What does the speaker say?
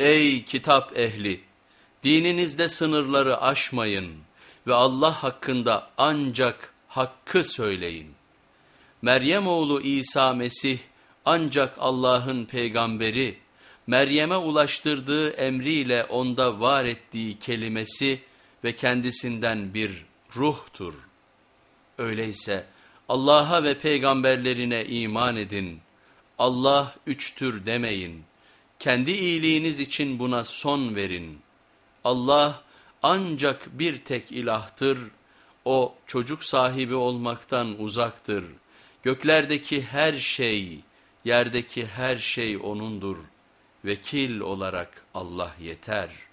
Ey kitap ehli! Dininizde sınırları aşmayın ve Allah hakkında ancak hakkı söyleyin. Meryem oğlu İsa Mesih ancak Allah'ın peygamberi, Meryem'e ulaştırdığı emriyle onda var ettiği kelimesi ve kendisinden bir ruhtur. Öyleyse Allah'a ve peygamberlerine iman edin. Allah üçtür demeyin. Kendi iyiliğiniz için buna son verin. Allah ancak bir tek ilahtır. O çocuk sahibi olmaktan uzaktır. Göklerdeki her şey, yerdeki her şey O'nundur. Vekil olarak Allah yeter.''